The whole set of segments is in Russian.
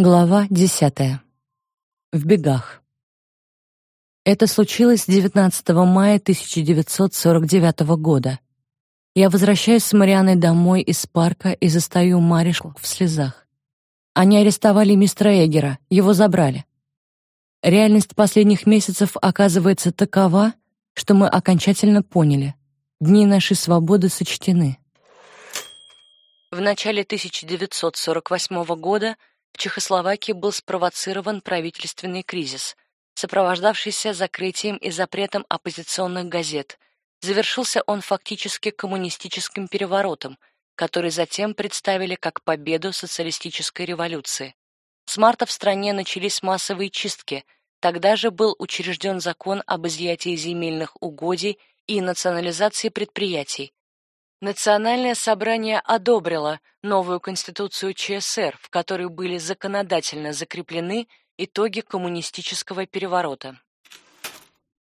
Глава десятая. В бегах. Это случилось 19 мая 1949 года. Я возвращаюсь с Марианой домой из парка и застаю Маришку в слезах. Они арестовали мистера Эгера, его забрали. Реальность последних месяцев оказывается такова, что мы окончательно поняли. Дни нашей свободы сочтены. В начале 1948 года в Чехословакии был спровоцирован правительственный кризис, сопровождавшийся закрытием и запретом оппозиционных газет. Завершился он фактически коммунистическим переворотом, который затем представили как победу социалистической революции. С марта в стране начались массовые чистки. Тогда же был учрежден закон об изъятии земельных угодий и национализации предприятий. Национальное собрание одобрило новую конституцию ЧСР, в которой были законодательно закреплены итоги коммунистического переворота.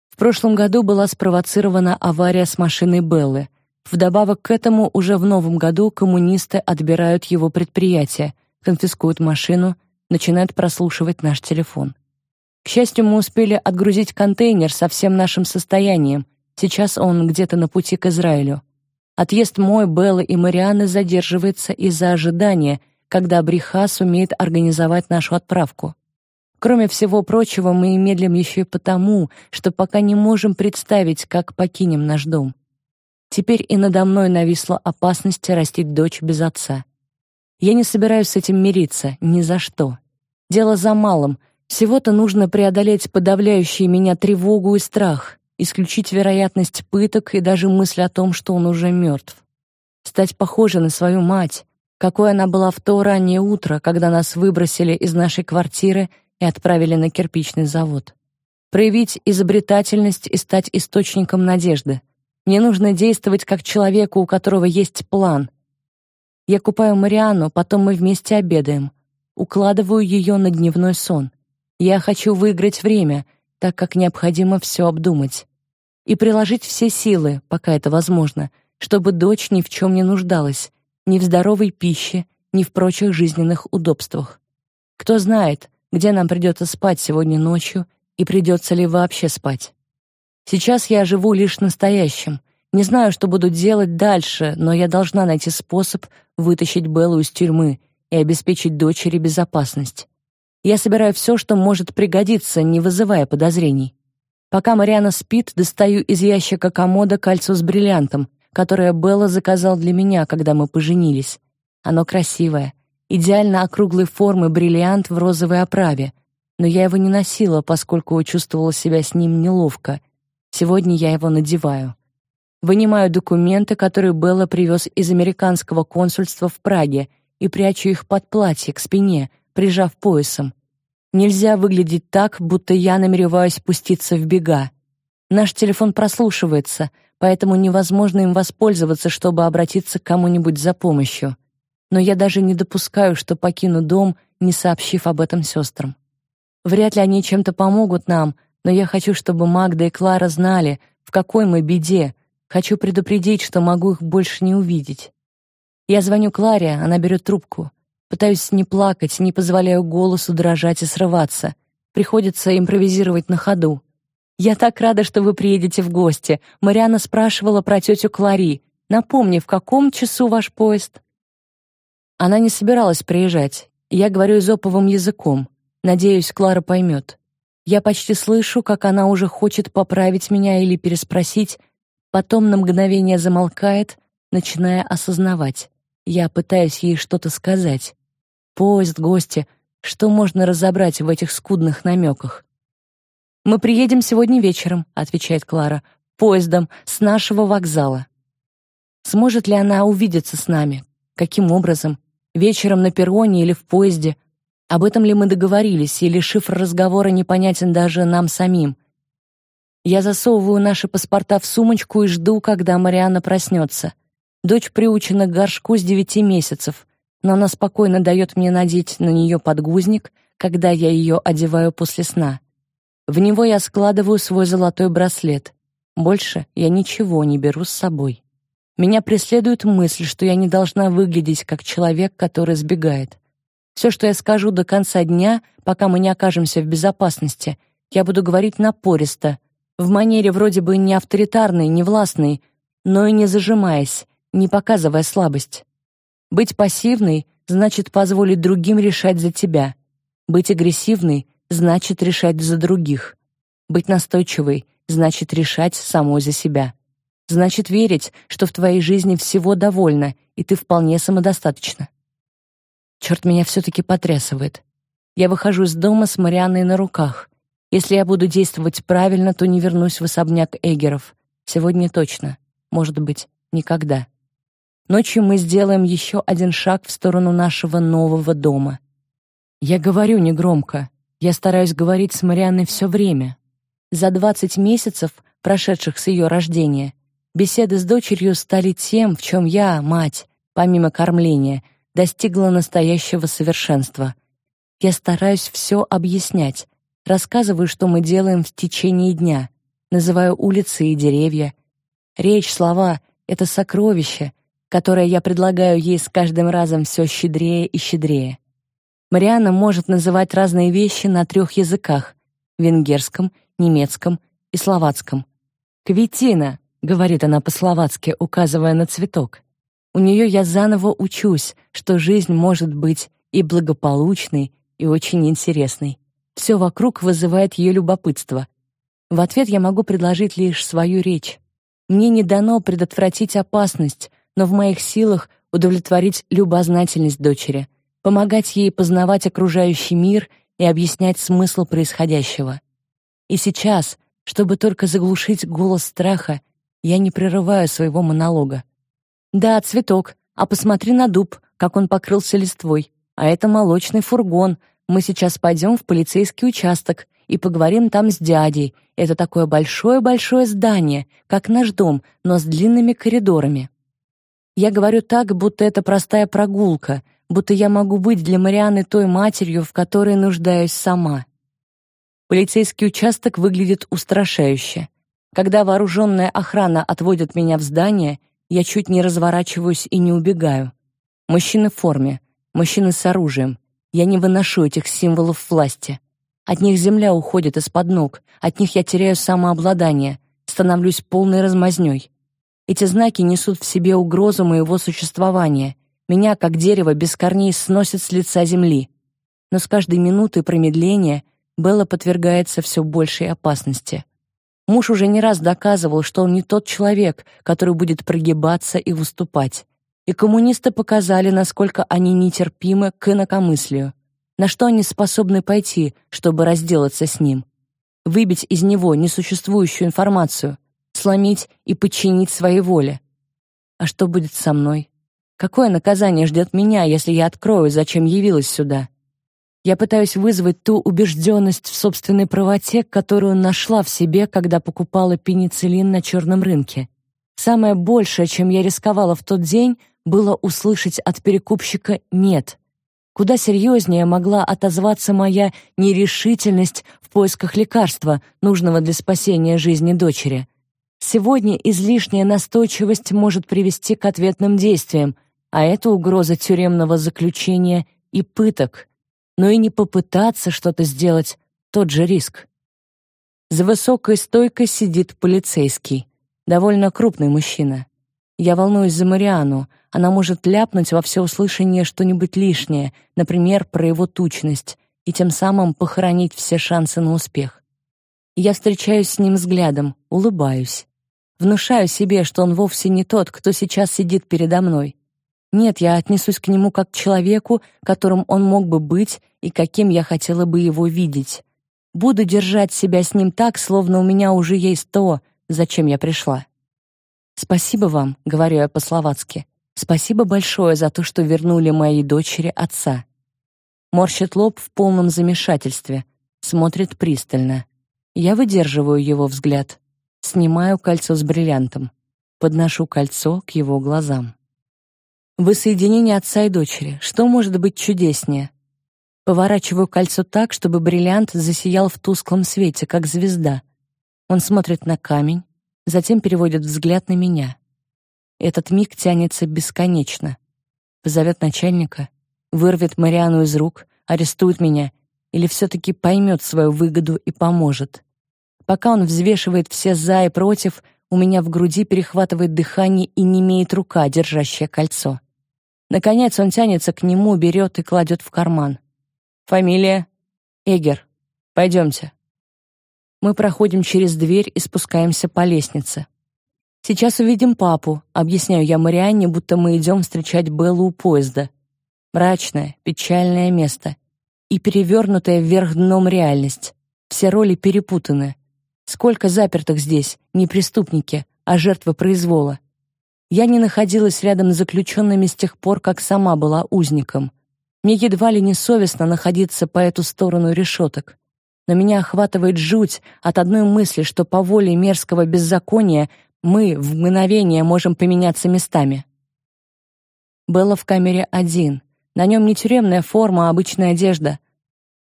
В прошлом году была спровоцирована авария с машиной Беллы. Вдобавок к этому уже в новом году коммунисты отбирают его предприятие, конфискуют машину, начинают прослушивать наш телефон. К счастью, мы успели отгрузить контейнер со всем нашим состоянием. Сейчас он где-то на пути к Израилю. Отъезд мой, Беллы и Марианы задерживается из-за ожидания, когда Бриха сумеет организовать нашу отправку. Кроме всего прочего, мы медлим еще и потому, что пока не можем представить, как покинем наш дом. Теперь и надо мной нависла опасность растить дочь без отца. Я не собираюсь с этим мириться, ни за что. Дело за малым. Всего-то нужно преодолеть подавляющие меня тревогу и страх исключить вероятность пыток и даже мысль о том, что он уже мертв. Стать похожей на свою мать, какой она была в то раннее утро, когда нас выбросили из нашей квартиры и отправили на кирпичный завод. Проявить изобретательность и стать источником надежды. Мне нужно действовать как человеку, у которого есть план. Я купаю Марианну, потом мы вместе обедаем. Укладываю ее на дневной сон. Я хочу выиграть время, так как необходимо все обдумать и приложить все силы, пока это возможно, чтобы дочь ни в чем не нуждалась, ни в здоровой пище, ни в прочих жизненных удобствах. Кто знает, где нам придется спать сегодня ночью и придется ли вообще спать. Сейчас я живу лишь настоящим. Не знаю, что буду делать дальше, но я должна найти способ вытащить Беллу из тюрьмы и обеспечить дочери безопасность. Я собираю все, что может пригодиться, не вызывая подозрений. Пока Мариана спит, достаю из ящика комода кольцо с бриллиантом, которое Белла заказал для меня, когда мы поженились. Оно красивое, идеально округлой формы бриллиант в розовой оправе, но я его не носила, поскольку чувствовала себя с ним неловко. Сегодня я его надеваю. Вынимаю документы, которые Белла привез из американского консульства в Праге, и прячу их под платье к спине, прижав поясом. Нельзя выглядеть так, будто я намереваюсь пуститься в бега. Наш телефон прослушивается, поэтому невозможно им воспользоваться, чтобы обратиться к кому-нибудь за помощью. Но я даже не допускаю, что покину дом, не сообщив об этом сестрам. Вряд ли они чем-то помогут нам, но я хочу, чтобы Магда и Клара знали, в какой мы беде. Хочу предупредить, что могу их больше не увидеть. Я звоню Кларе, она берет трубку. Пытаюсь не плакать, не позволяю голосу дрожать и срываться. Приходится импровизировать на ходу. «Я так рада, что вы приедете в гости. Мариана спрашивала про тетю Клари. Напомни, в каком часу ваш поезд?» Она не собиралась приезжать. Я говорю изоповым языком. Надеюсь, Клара поймет. Я почти слышу, как она уже хочет поправить меня или переспросить, потом на мгновение замолкает, начиная осознавать. Я пытаюсь ей что-то сказать. Поезд, гости. Что можно разобрать в этих скудных намеках? «Мы приедем сегодня вечером», — отвечает Клара, «поездом с нашего вокзала». Сможет ли она увидеться с нами? Каким образом? Вечером на перроне или в поезде? Об этом ли мы договорились, или шифр разговора непонятен даже нам самим? Я засовываю наши паспорта в сумочку и жду, когда Марианна проснется. Дочь приучена к горшку с девяти месяцев, но она спокойно дает мне надеть на нее подгузник, когда я ее одеваю после сна. В него я складываю свой золотой браслет. Больше я ничего не беру с собой. Меня преследует мысль, что я не должна выглядеть как человек, который сбегает. Все, что я скажу до конца дня, пока мы не окажемся в безопасности, я буду говорить напористо, в манере вроде бы не авторитарной, не властной, но и не зажимаясь, не показывая слабость. Быть пассивной значит позволить другим решать за тебя. Быть агрессивной значит решать за других. Быть настойчивой значит решать самой за себя. Значит верить, что в твоей жизни всего довольно, и ты вполне самодостаточна. Черт меня все-таки потрясывает. Я выхожу из дома с Марианной на руках. Если я буду действовать правильно, то не вернусь в особняк Эгеров. Сегодня точно. Может быть, никогда. Ночью мы сделаем еще один шаг в сторону нашего нового дома. Я говорю негромко. Я стараюсь говорить с Марианной все время. За 20 месяцев, прошедших с ее рождения, беседы с дочерью стали тем, в чем я, мать, помимо кормления, достигла настоящего совершенства. Я стараюсь все объяснять, рассказываю, что мы делаем в течение дня, называю улицы и деревья. Речь, слова — это сокровище, которое я предлагаю ей с каждым разом все щедрее и щедрее. Марианна может называть разные вещи на трех языках — венгерском, немецком и словацком. «Квитина», — говорит она по-словацки, указывая на цветок. У нее я заново учусь, что жизнь может быть и благополучной, и очень интересной. Все вокруг вызывает ее любопытство. В ответ я могу предложить лишь свою речь. Мне не дано предотвратить опасность, но в моих силах удовлетворить любознательность дочери, помогать ей познавать окружающий мир и объяснять смысл происходящего. И сейчас, чтобы только заглушить голос страха, я не прерываю своего монолога. Да, цветок. А посмотри на дуб, как он покрылся листвой. А это молочный фургон. Мы сейчас пойдем в полицейский участок и поговорим там с дядей. Это такое большое-большое здание, как наш дом, но с длинными коридорами. Я говорю так, будто это простая прогулка, будто я могу быть для Марианы той матерью, в которой нуждаюсь сама. Полицейский участок выглядит устрашающе. Когда вооруженная охрана отводит меня в здание, я чуть не разворачиваюсь и не убегаю. Мужчины в форме, мужчины с оружием. Я не выношу этих символов власти. От них земля уходит из-под ног, от них я теряю самообладание, становлюсь полной размазнёй. Эти знаки несут в себе угрозу моего существования. Меня, как дерево без корней, сносит с лица земли. Но с каждой минутой промедления Белла подвергается все большей опасности. Муж уже не раз доказывал, что он не тот человек, который будет прогибаться и выступать. И коммунисты показали, насколько они нетерпимы к инакомыслию, на что они способны пойти, чтобы разделаться с ним. Выбить из него несуществующую информацию, сломить и подчинить своей воле. А что будет со мной? Какое наказание ждет меня, если я открою, зачем явилась сюда? Я пытаюсь вызвать ту убежденность в собственной правоте, которую нашла в себе, когда покупала пенициллин на черном рынке. Самое большее, чем я рисковала в тот день, было услышать от перекупщика «нет». Куда серьезнее могла отозваться моя нерешительность в поисках лекарства, нужного для спасения жизни дочери. Сегодня излишняя настойчивость может привести к ответным действиям, а это угроза тюремного заключения и пыток — но и не попытаться что-то сделать — тот же риск. За высокой стойкой сидит полицейский, довольно крупный мужчина. Я волнуюсь за Мариану, она может ляпнуть во всеуслышание что-нибудь лишнее, например, про его тучность, и тем самым похоронить все шансы на успех. Я встречаюсь с ним взглядом, улыбаюсь. Внушаю себе, что он вовсе не тот, кто сейчас сидит передо мной. Нет, я отнесусь к нему как к человеку, которым он мог бы быть и каким я хотела бы его видеть. Буду держать себя с ним так, словно у меня уже есть то, зачем я пришла. Спасибо вам, говорю я по-словацки. Спасибо большое за то, что вернули моей дочери отца. Морщит лоб в полном замешательстве, смотрит пристально. Я выдерживаю его взгляд, снимаю кольцо с бриллиантом, подношу кольцо к его глазам. Воссоединение отца и дочери. Что может быть чудеснее? Поворачиваю кольцо так, чтобы бриллиант засиял в тусклом свете, как звезда. Он смотрит на камень, затем переводит взгляд на меня. Этот миг тянется бесконечно. Позовет начальника, Вырвет Мариану из рук, арестует меня или все-таки поймет свою выгоду и поможет. Пока он взвешивает все «за» и «против», у меня в груди перехватывает дыхание и не имеет рука, держащая кольцо. Наконец он тянется к нему, берет и кладет в карман. «Фамилия?» «Эгер. Пойдемте». Мы проходим через дверь и спускаемся по лестнице. «Сейчас увидим папу», — объясняю я Марианне, будто мы идем встречать Беллу у поезда. Мрачное, печальное место. И перевернутая вверх дном реальность. Все роли перепутаны. Сколько запертых здесь, не преступники, а жертвы произвола. Я не находилась рядом с заключенными с тех пор, как сама была узником. Мне едва ли не совестно находиться по эту сторону решеток. Но меня охватывает жуть от одной мысли, что по воле мерзкого беззакония мы в мгновение можем поменяться местами. Было в камере один. На нем не тюремная форма, а обычная одежда.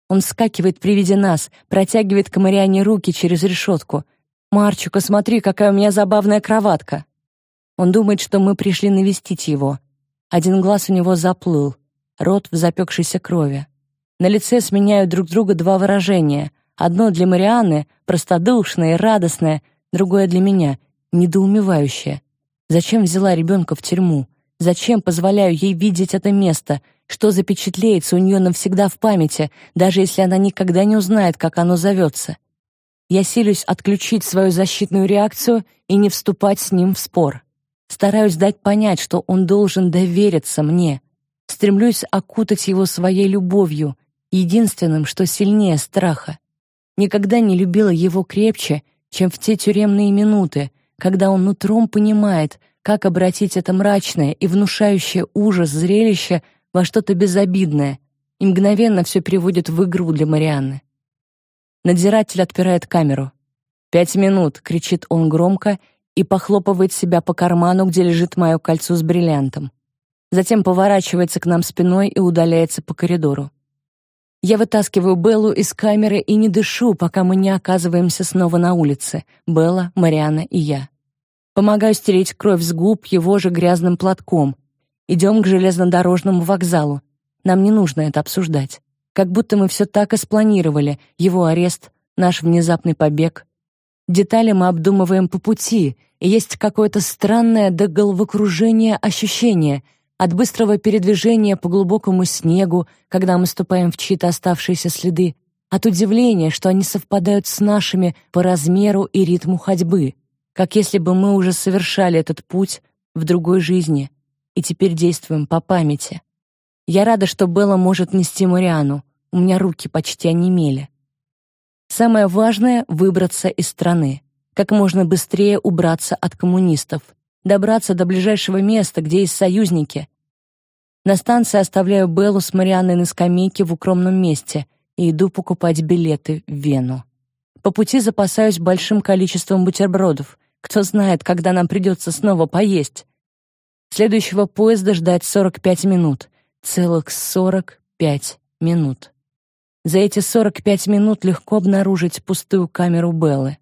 Он вскакивает при виде нас, протягивает к Мариане руки через решетку. «Марчука, смотри, какая у меня забавная кроватка!» Он думает, что мы пришли навестить его. Один глаз у него заплыл, рот в запекшейся крови. На лице сменяют друг друга два выражения. Одно для Марианны, простодушное и радостное, другое для меня, недоумевающее. Зачем взяла ребенка в тюрьму? Зачем позволяю ей видеть это место? Что запечатлеется у нее навсегда в памяти, даже если она никогда не узнает, как оно зовется? Я силюсь отключить свою защитную реакцию и не вступать с ним в спор. Стараюсь дать понять, что он должен довериться мне. Стремлюсь окутать его своей любовью, единственным, что сильнее страха. Никогда не любила его крепче, чем в те тюремные минуты, когда он нутром понимает, как обратить это мрачное и внушающее ужас зрелище во что-то безобидное, и мгновенно все переводит в игру для Марианны. Надзиратель отпирает камеру. «Пять минут!» — кричит он громко и похлопывает себя по карману, где лежит мое кольцо с бриллиантом. Затем поворачивается к нам спиной и удаляется по коридору. Я вытаскиваю Беллу из камеры и не дышу, пока мы не оказываемся снова на улице. Белла, Мариана и я. Помогаю стереть кровь с губ его же грязным платком. Идем к железнодорожному вокзалу. Нам не нужно это обсуждать. Как будто мы все так и спланировали. Его арест, наш внезапный побег, Детали мы обдумываем по пути, и есть какое-то странное до головокружения ощущение от быстрого передвижения по глубокому снегу, когда мы ступаем в чьи-то оставшиеся следы, от удивления, что они совпадают с нашими по размеру и ритму ходьбы, как если бы мы уже совершали этот путь в другой жизни и теперь действуем по памяти. Я рада, что Белла может нести Мариану. У меня руки почти онемели. Самое важное — выбраться из страны, как можно быстрее убраться от коммунистов, добраться до ближайшего места, где есть союзники. На станции оставляю Беллу с Марианной на скамейке в укромном месте и иду покупать билеты в Вену. По пути запасаюсь большим количеством бутербродов. Кто знает, когда нам придется снова поесть. Следующего поезда ждать 45 минут. Целых 45 минут. За эти 45 минут легко обнаружить пустую камеру Беллы.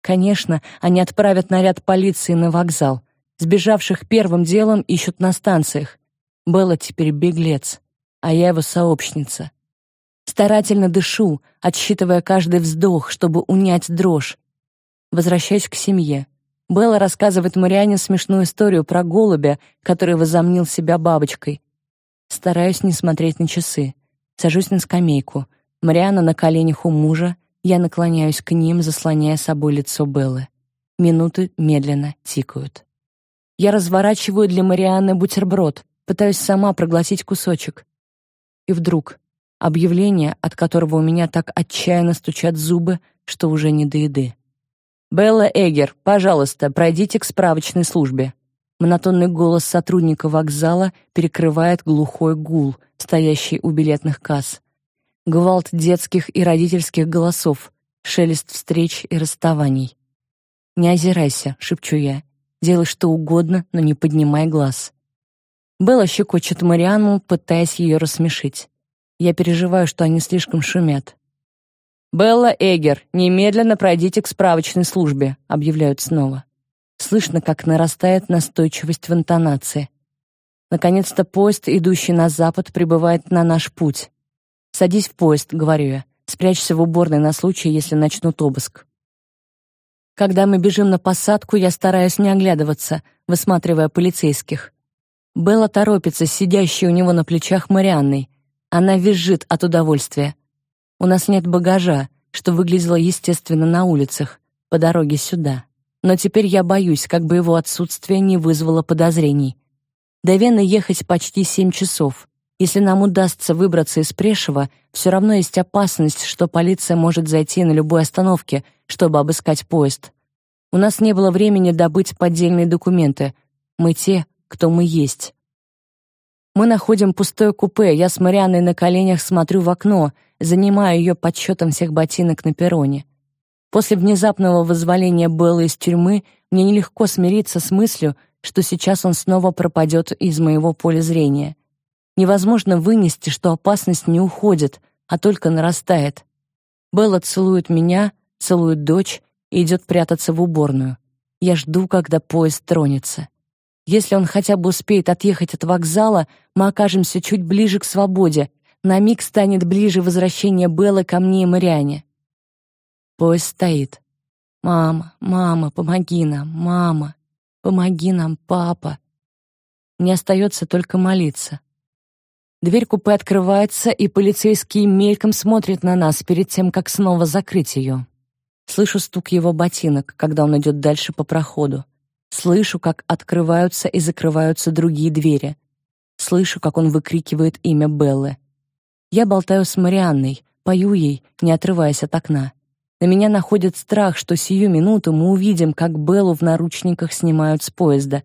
Конечно, они отправят наряд полиции на вокзал. Сбежавших первым делом ищут на станциях. Белла теперь беглец, а я его сообщница. Старательно дышу, отсчитывая каждый вздох, чтобы унять дрожь. Возвращаюсь к семье. Белла рассказывает Мариане смешную историю про голубя, который возомнил себя бабочкой. Стараюсь не смотреть на часы. Сажусь на скамейку — Мариана на коленях у мужа, я наклоняюсь к ним, заслоняя собой лицо Беллы. Минуты медленно тикают. Я разворачиваю для Марианны бутерброд, пытаюсь сама проглотить кусочек. И вдруг объявление, от которого у меня так отчаянно стучат зубы, что уже не до еды. «Белла Эгер, пожалуйста, пройдите к справочной службе». Монотонный голос сотрудника вокзала перекрывает глухой гул, стоящий у билетных касс гвалт детских и родительских голосов, шелест встреч и расставаний. «Не озирайся», — шепчу я. «Делай что угодно, но не поднимай глаз». Белла щекочет Марианну, пытаясь ее рассмешить. Я переживаю, что они слишком шумят. «Белла Эгер, немедленно пройдите к справочной службе», — объявляют снова. Слышно, как нарастает настойчивость в интонации. Наконец-то поезд, идущий на запад, прибывает на наш путь. «Садись в поезд», — говорю я. «Спрячься в уборной на случай, если начнут обыск». Когда мы бежим на посадку, я стараюсь не оглядываться, высматривая полицейских. Белла торопится, сидящей у него на плечах Марианной. Она визжит от удовольствия. У нас нет багажа, что выглядело естественно на улицах, по дороге сюда. Но теперь я боюсь, как бы его отсутствие не вызвало подозрений. До Вены ехать почти семь часов. Если нам удастся выбраться из Прешева, все равно есть опасность, что полиция может зайти на любой остановке, чтобы обыскать поезд. У нас не было времени добыть поддельные документы. Мы те, кто мы есть. Мы находим пустое купе, я с Марианной на коленях смотрю в окно, занимаю ее подсчетом всех ботинок на перроне. После внезапного вызволения Беллы из тюрьмы мне нелегко смириться с мыслью, что сейчас он снова пропадет из моего поля зрения. Невозможно вынести, что опасность не уходит, а только нарастает. Белла целует меня, целует дочь и идет прятаться в уборную. Я жду, когда поезд тронется. Если он хотя бы успеет отъехать от вокзала, мы окажемся чуть ближе к свободе. На миг станет ближе возвращение Беллы ко мне и Мариане. Поезд стоит. «Мама, мама, помоги нам, мама, помоги нам, папа». Не остается только молиться. Дверь купе открывается, и полицейский мельком смотрит на нас перед тем, как снова закрыть ее. Слышу стук его ботинок, когда он идет дальше по проходу. Слышу, как открываются и закрываются другие двери. Слышу, как он выкрикивает имя Беллы. Я болтаю с Марианной, пою ей, не отрываясь от окна. На меня находит страх, что сию минуту мы увидим, как Беллу в наручниках снимают с поезда.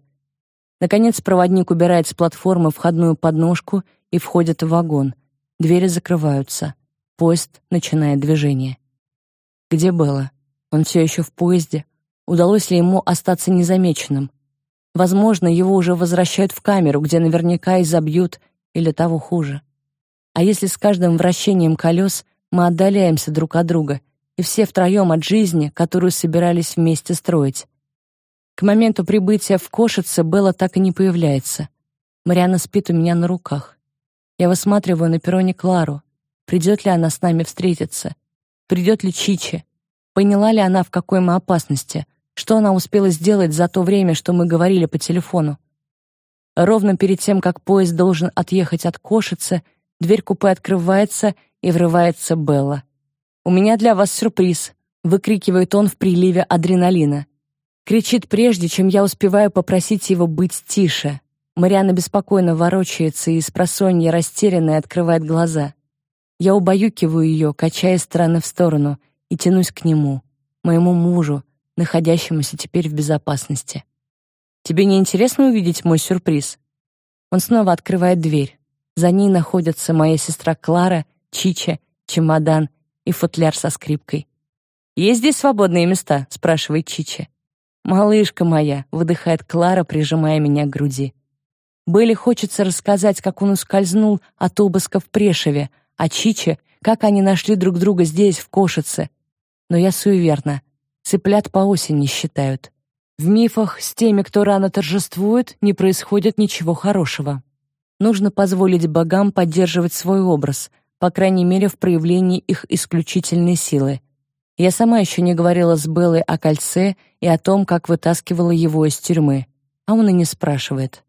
Наконец проводник убирает с платформы входную подножку и входят в вагон. Двери закрываются. Поезд начинает движение. Где Белла? Он все еще в поезде? Удалось ли ему остаться незамеченным? Возможно, его уже возвращают в камеру, где наверняка и забьют, или того хуже. А если с каждым вращением колес мы отдаляемся друг от друга, и все втроем от жизни, которую собирались вместе строить? К моменту прибытия в Кошице Белла так и не появляется. Мариана спит у меня на руках. Я высматриваю на перроне Клару. Придет ли она с нами встретиться? Придет ли Чичи? Поняла ли она, в какой мы опасности? Что она успела сделать за то время, что мы говорили по телефону? Ровно перед тем, как поезд должен отъехать от Кошицы, дверь купе открывается и врывается Белла. «У меня для вас сюрприз», — выкрикивает он в приливе адреналина. Кричит прежде, чем я успеваю попросить его быть тише. Мариана беспокойно ворочается и с просонья растерянная открывает глаза. Я убаюкиваю ее, качая стороны в сторону, и тянусь к нему, моему мужу, находящемуся теперь в безопасности. «Тебе не интересно увидеть мой сюрприз?» Он снова открывает дверь. За ней находятся моя сестра Клара, Чича, чемодан и футляр со скрипкой. «Есть здесь свободные места?» — спрашивает Чича. «Малышка моя», — выдыхает Клара, прижимая меня к груди. Белли хочется рассказать, как он ускользнул от обыска в Прешеве, а Чиче, как они нашли друг друга здесь, в Кошице. Но я суеверна. Цыплят по осени считают. В мифах с теми, кто рано торжествует, не происходит ничего хорошего. Нужно позволить богам поддерживать свой образ, по крайней мере, в проявлении их исключительной силы. Я сама еще не говорила с Беллой о кольце и о том, как вытаскивала его из тюрьмы, а он и не спрашивает.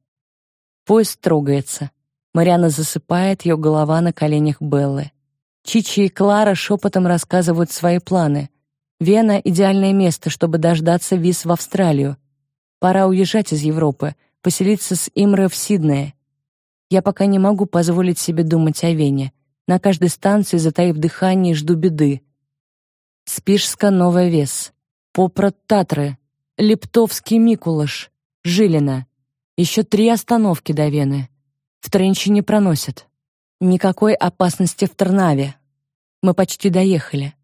Поезд трогается. Мариана засыпает, ее голова на коленях Беллы. Чичи и Клара шепотом рассказывают свои планы. Вена — идеальное место, чтобы дождаться виз в Австралию. Пора уезжать из Европы, поселиться с Имре в Сиднее. Я пока не могу позволить себе думать о Вене. На каждой станции, затаив дыхание, жду беды. Спишска Новая Вес, Попрот Татры, Лептовский Микулаш, Жилина. Еще три остановки до Вены. В Тренчине проносят. Никакой опасности в Тернаве. Мы почти доехали.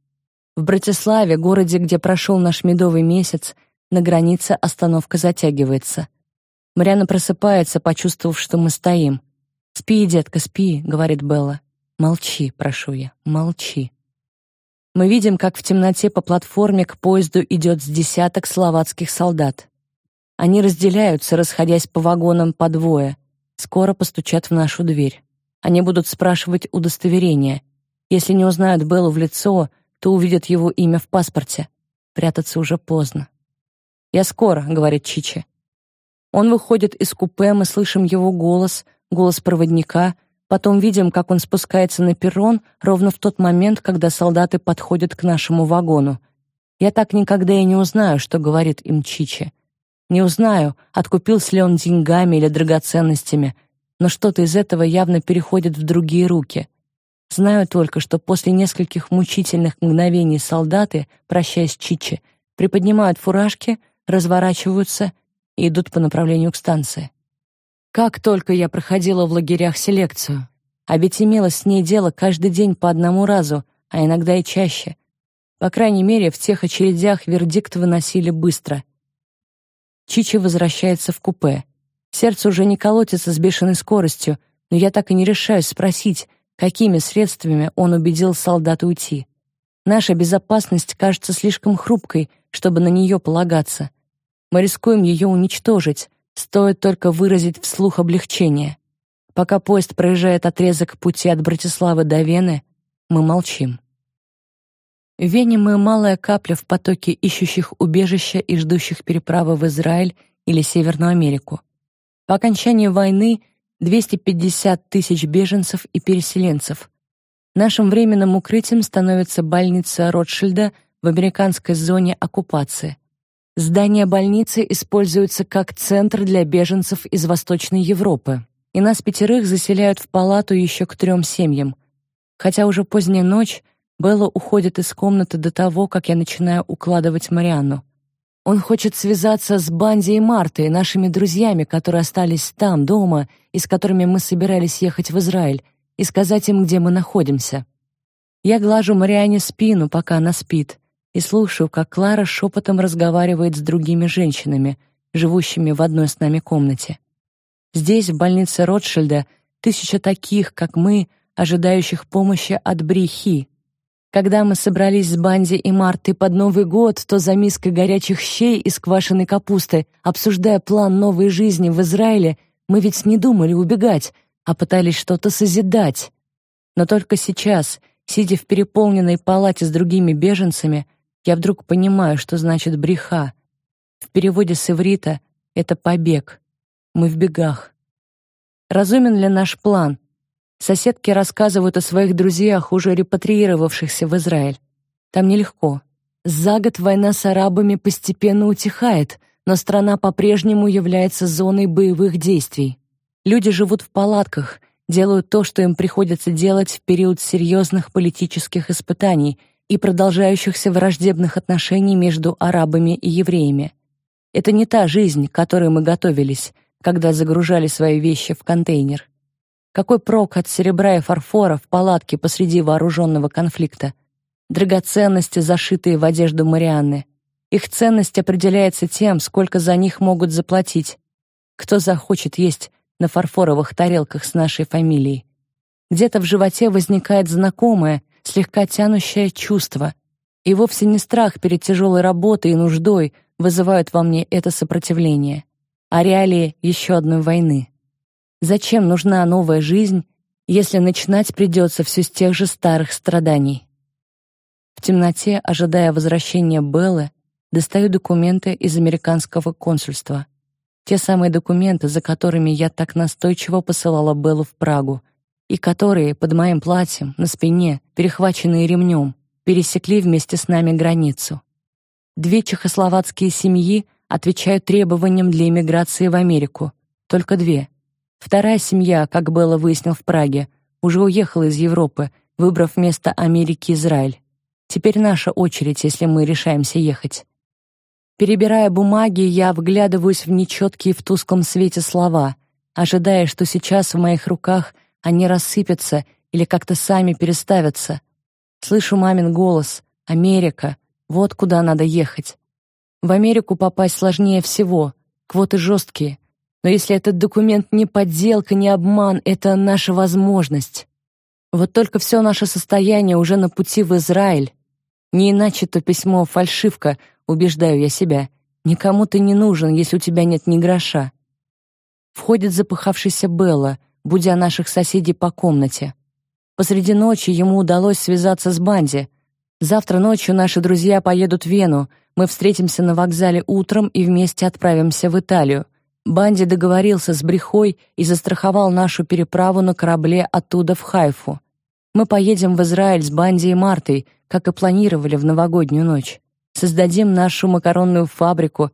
В Братиславе, городе, где прошел наш медовый месяц, на границе остановка затягивается. Мариана просыпается, почувствовав, что мы стоим. «Спи, детка, спи», — говорит Белла. «Молчи», — прошу я, — «молчи». Мы видим, как в темноте по платформе к поезду идет с десяток словацких солдат. Они разделяются, расходясь по вагонам по двое. скоро постучат в нашу дверь. Они будут спрашивать удостоверение. Если не узнают Беллу в лицо, то увидят его имя в паспорте. Прятаться уже поздно. «Я скоро», — говорит Чичи. Он выходит из купе, мы слышим его голос, голос проводника, потом видим, как он спускается на перрон ровно в тот момент, когда солдаты подходят к нашему вагону. Я так никогда и не узнаю, что говорит им Чичи. Не узнаю, откупился ли он деньгами или драгоценностями, но что-то из этого явно переходит в другие руки. Знаю только, что после нескольких мучительных мгновений солдаты, прощаясь с Чичи, приподнимают фуражки, разворачиваются и идут по направлению к станции. Как только я проходила в лагерях селекцию, а ведь имела с ней дело каждый день по одному разу, а иногда и чаще. По крайней мере, в тех очередях вердикт выносили быстро. Чичи возвращается в купе. Сердце уже не колотится с бешеной скоростью, но я так и не решаюсь спросить, какими средствами он убедил солдат уйти. Наша безопасность кажется слишком хрупкой, чтобы на нее полагаться. Мы рискуем ее уничтожить, стоит только выразить вслух облегчение. Пока поезд проезжает отрезок пути от Братиславы до Вены, мы молчим. В Вене мы малая капля в потоке ищущих убежища и ждущих переправы в Израиль или Северную Америку. По окончании войны 250 тысяч беженцев и переселенцев. Нашим временным укрытием становится больница Ротшильда в американской зоне оккупации. Здание больницы используется как центр для беженцев из Восточной Европы, и нас пятерых заселяют в палату еще к трем семьям. Хотя уже поздняя ночь, Белла уходит из комнаты до того, как я начинаю укладывать Марианну. Он хочет связаться с Банди и Мартой, нашими друзьями, которые остались там, дома, и с которыми мы собирались ехать в Израиль, и сказать им, где мы находимся. Я глажу Мариане спину, пока она спит, и слушаю, как Клара шепотом разговаривает с другими женщинами, живущими в одной с нами комнате. Здесь, в больнице Ротшильда, тысяча таких, как мы, ожидающих помощи от Брихи. Когда мы собрались с Банди и Мартой под Новый год, то за миской горячих щей из квашеной капусты, обсуждая план новой жизни в Израиле, мы ведь не думали убегать, а пытались что-то созидать. Но только сейчас, сидя в переполненной палате с другими беженцами, я вдруг понимаю, что значит бреха. В переводе с иврита это побег. Мы в бегах. Разумен ли наш план? Соседки рассказывают о своих друзьях, уже репатриировавшихся в Израиль. Там нелегко. За год война с арабами постепенно утихает, но страна по-прежнему является зоной боевых действий. Люди живут в палатках, делают то, что им приходится делать в период серьезных политических испытаний — и продолжающихся враждебных отношений между арабами и евреями. Это не та жизнь, к которой мы готовились, когда загружали свои вещи в контейнер. Какой прок от серебра и фарфора в палатке посреди вооруженного конфликта? Драгоценности, зашитые в одежду Марианны. Их ценность определяется тем, сколько за них могут заплатить. Кто захочет есть на фарфоровых тарелках с нашей фамилией? Где-то в животе возникает знакомое, слегка тянущее чувство. И вовсе не страх перед тяжелой работой и нуждой вызывают во мне это сопротивление, а реалии еще одной войны. Зачем нужна новая жизнь, если начинать придется все с тех же старых страданий? В темноте, ожидая возвращения Беллы, достаю документы из американского консульства. Те самые документы, за которыми я так настойчиво посылала Беллу в Прагу, и которые под моим платьем, на спине, перехваченные ремнем, пересекли вместе с нами границу. Две чехословацкие семьи отвечают требованиям для эмиграции в Америку. Только две. Вторая семья, как было выяснил в Праге, уже уехала из Европы, выбрав вместо Америки Израиль. Теперь наша очередь, если мы решаемся ехать. Перебирая бумаги, я вглядываюсь в нечеткие в тусклом свете слова, ожидая, что сейчас в моих руках — они рассыпятся или как-то сами переставятся. Слышу мамин голос. Америка. Вот куда надо ехать. В Америку попасть сложнее всего. Квоты жесткие. Но если этот документ не подделка, не обман, это наша возможность. Вот только все наше состояние уже на пути в Израиль. Не иначе то письмо фальшивка, убеждаю я себя. Никому ты не нужен, если у тебя нет ни гроша. Входит запыхавшийся Белла, будя наших соседей по комнате. Посреди ночи ему удалось связаться с Банди. Завтра ночью наши друзья поедут в Вену. Мы встретимся на вокзале утром и вместе отправимся в Италию. Банди договорился с Брехой и застраховал нашу переправу на корабле оттуда в Хайфу. Мы поедем в Израиль с Банди и Мартой, как и планировали в новогоднюю ночь. Создадим нашу макаронную фабрику.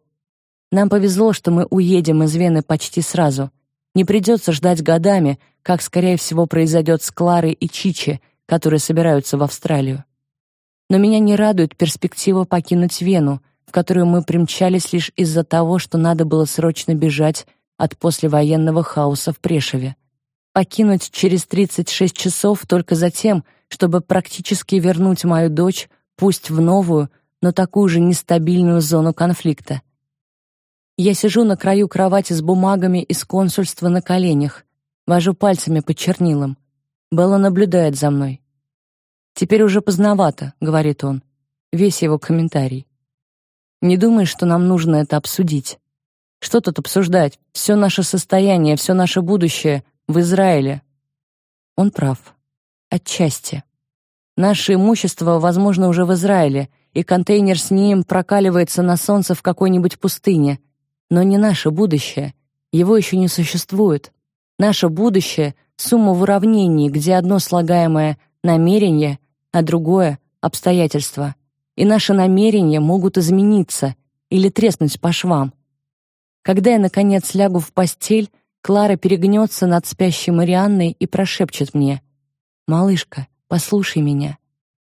Нам повезло, что мы уедем из Вены почти сразу. Не придется ждать годами, как, скорее всего, произойдет с Кларой и Чичи, которые собираются в Австралию. Но меня не радует перспектива покинуть Вену, в которую мы примчались лишь из-за того, что надо было срочно бежать от послевоенного хаоса в Прешеве. Покинуть через 36 часов только за тем, чтобы практически вернуть мою дочь, пусть в новую, но такую же нестабильную зону конфликта. Я сижу на краю кровати с бумагами из консульства на коленях, вожу пальцами по чернилам. Белла наблюдает за мной. «Теперь уже поздновато», — говорит он. Весь его комментарий. «Не думаешь, что нам нужно это обсудить? Что тут обсуждать? Все наше состояние, все наше будущее в Израиле». Он прав. Отчасти. Наше имущество, возможно, уже в Израиле, и контейнер с ним прокаливается на солнце в какой-нибудь пустыне. Но не наше будущее. Его еще не существует. Наше будущее — сумма в уравнении, где одно слагаемое — намерение, а другое — обстоятельства. И наши намерения могут измениться или треснуть по швам. Когда я, наконец, лягу в постель, Клара перегнется над спящей Марианной и прошепчет мне. «Малышка, послушай меня.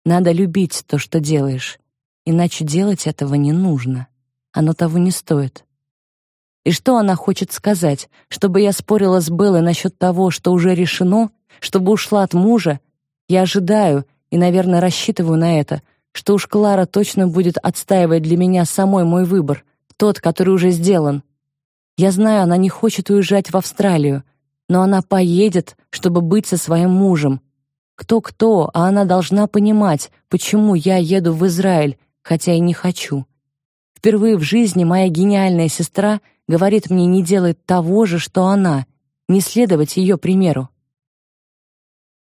Надо любить то, что делаешь. Иначе делать этого не нужно. Оно того не стоит». И что она хочет сказать? Чтобы я спорила с Беллой насчет того, что уже решено? Чтобы ушла от мужа? Я ожидаю и, наверное, рассчитываю на это, что уж Клара точно будет отстаивать для меня самой мой выбор, тот, который уже сделан. Я знаю, она не хочет уезжать в Австралию, но она поедет, чтобы быть со своим мужем. Кто-кто, а она должна понимать, почему я еду в Израиль, хотя и не хочу. Впервые в жизни моя гениальная сестра — говорит мне не делать того же, что она, не следовать ее примеру.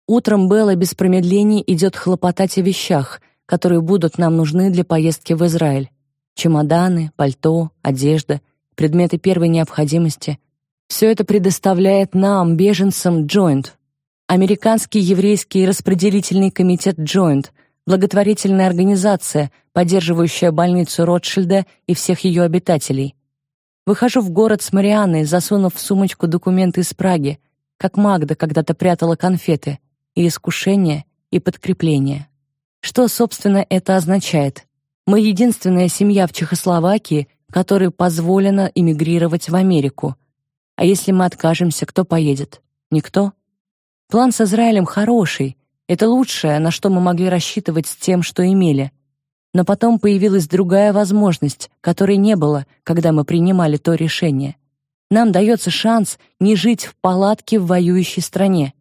Утром Белла без промедления идет хлопотать о вещах, которые будут нам нужны для поездки в Израиль. Чемоданы, пальто, одежда, предметы первой необходимости. Все это предоставляет нам, беженцам, Joint. Американский еврейский распределительный комитет Joint, благотворительная организация, поддерживающая больницу Ротшильда и всех ее обитателей. Выхожу в город с Марианной, засунув в сумочку документы из Праги, как Магда когда-то прятала конфеты, и искушение, и подкрепление. Что, собственно, это означает? Мы единственная семья в Чехословакии, которой позволено эмигрировать в Америку. А если мы откажемся, кто поедет? Никто? План с Израилем хороший. Это лучшее, на что мы могли рассчитывать с тем, что имели. Но потом появилась другая возможность, которой не было, когда мы принимали то решение. Нам дается шанс не жить в палатке в воюющей стране.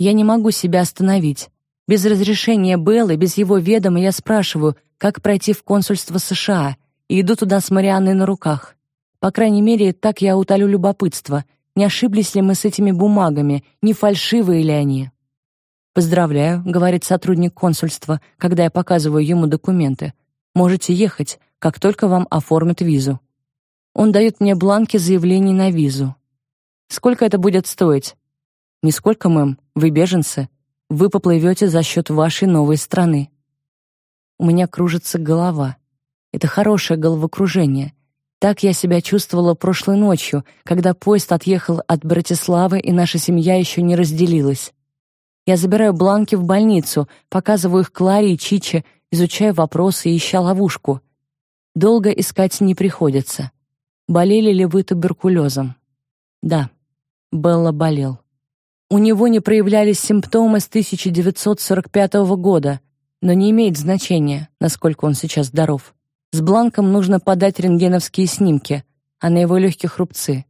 Я не могу себя остановить. Без разрешения Беллы, без его ведома я спрашиваю, как пройти в консульство США, и иду туда с Марианной на руках. По крайней мере, так я утолю любопытство, не ошиблись ли мы с этими бумагами, не фальшивые ли они. «Поздравляю», — говорит сотрудник консульства, когда я показываю ему документы. «Можете ехать, как только вам оформят визу». Он дает мне бланки заявлений на визу. «Сколько это будет стоить?» «Нисколько, мэм. Вы беженцы. Вы поплывете за счет вашей новой страны». У меня кружится голова. Это хорошее головокружение. Так я себя чувствовала прошлой ночью, когда поезд отъехал от Братиславы, и наша семья еще не разделилась. Я забираю бланки в больницу, показываю их Кларе и Чиче, изучаю вопросы и ища ловушку. Долго искать не приходится. Болели ли вы туберкулезом? Да, Белла болел. У него не проявлялись симптомы с 1945 года, но не имеет значения, насколько он сейчас здоров. С бланком нужно подать рентгеновские снимки, а на его легких рубцы.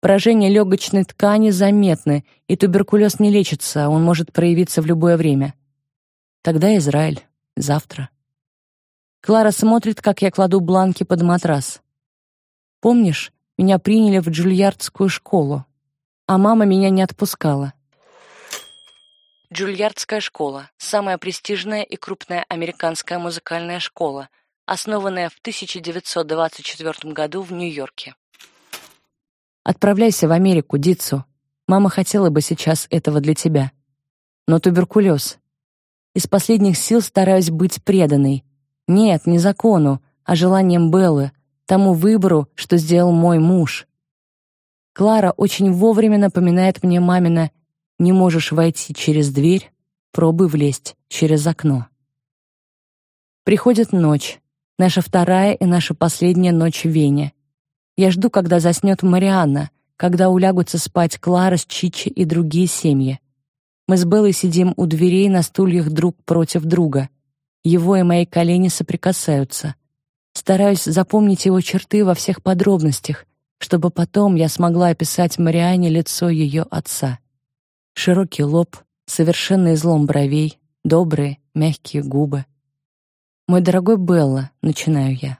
Поражение легочной ткани заметны, и туберкулез не лечится, он может проявиться в любое время. Тогда Израиль. Завтра. Клара смотрит, как я кладу бланки под матрас. Помнишь, меня приняли в Джульярдскую школу, а мама меня не отпускала. Джульярдская школа — самая престижная и крупная американская музыкальная школа, основанная в 1924 году в Нью-Йорке. «Отправляйся в Америку, Дицу. Мама хотела бы сейчас этого для тебя. Но туберкулез. Из последних сил стараюсь быть преданной. Нет, не закону, а желанием Беллы, тому выбору, что сделал мой муж. Клара очень вовремя напоминает мне мамина «не можешь войти через дверь, пробуй влезть через окно». Приходит ночь, наша вторая и наша последняя ночь в Вене. Я жду, когда заснет Марианна, когда улягутся спать Клара с Чичи и другие семьи. Мы с Беллой сидим у дверей на стульях друг против друга. Его и мои колени соприкасаются. Стараюсь запомнить его черты во всех подробностях, чтобы потом я смогла описать Мариане лицо ее отца. Широкий лоб, совершенно излом бровей, добрые, мягкие губы. «Мой дорогой Белла», — начинаю я, —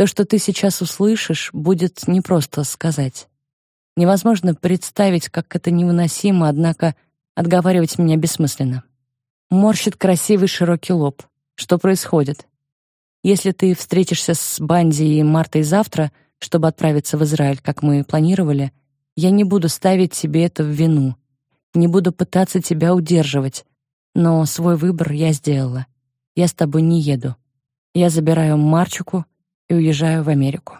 «то, что ты сейчас услышишь, будет непросто сказать. Невозможно представить, как это невыносимо, однако отговаривать меня бессмысленно. Морщит красивый широкий лоб. Что происходит? Если ты встретишься с Банди и Мартой завтра — чтобы отправиться в Израиль, как мы планировали, я не буду ставить тебе это в вину, не буду пытаться тебя удерживать, но свой выбор я сделала. Я с тобой не еду. Я забираю Марчику и уезжаю в Америку.